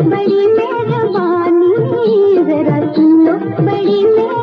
बड़ी मेहरबानी ज़रा सुनो बड़ी मेहरबानी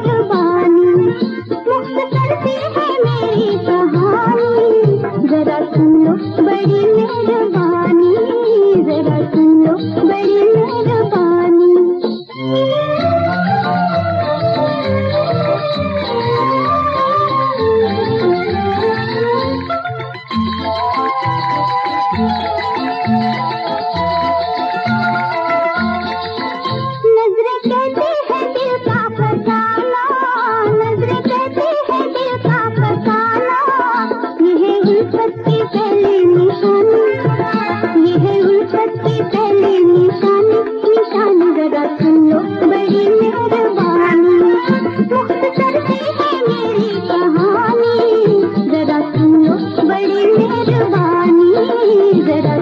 पानी जरा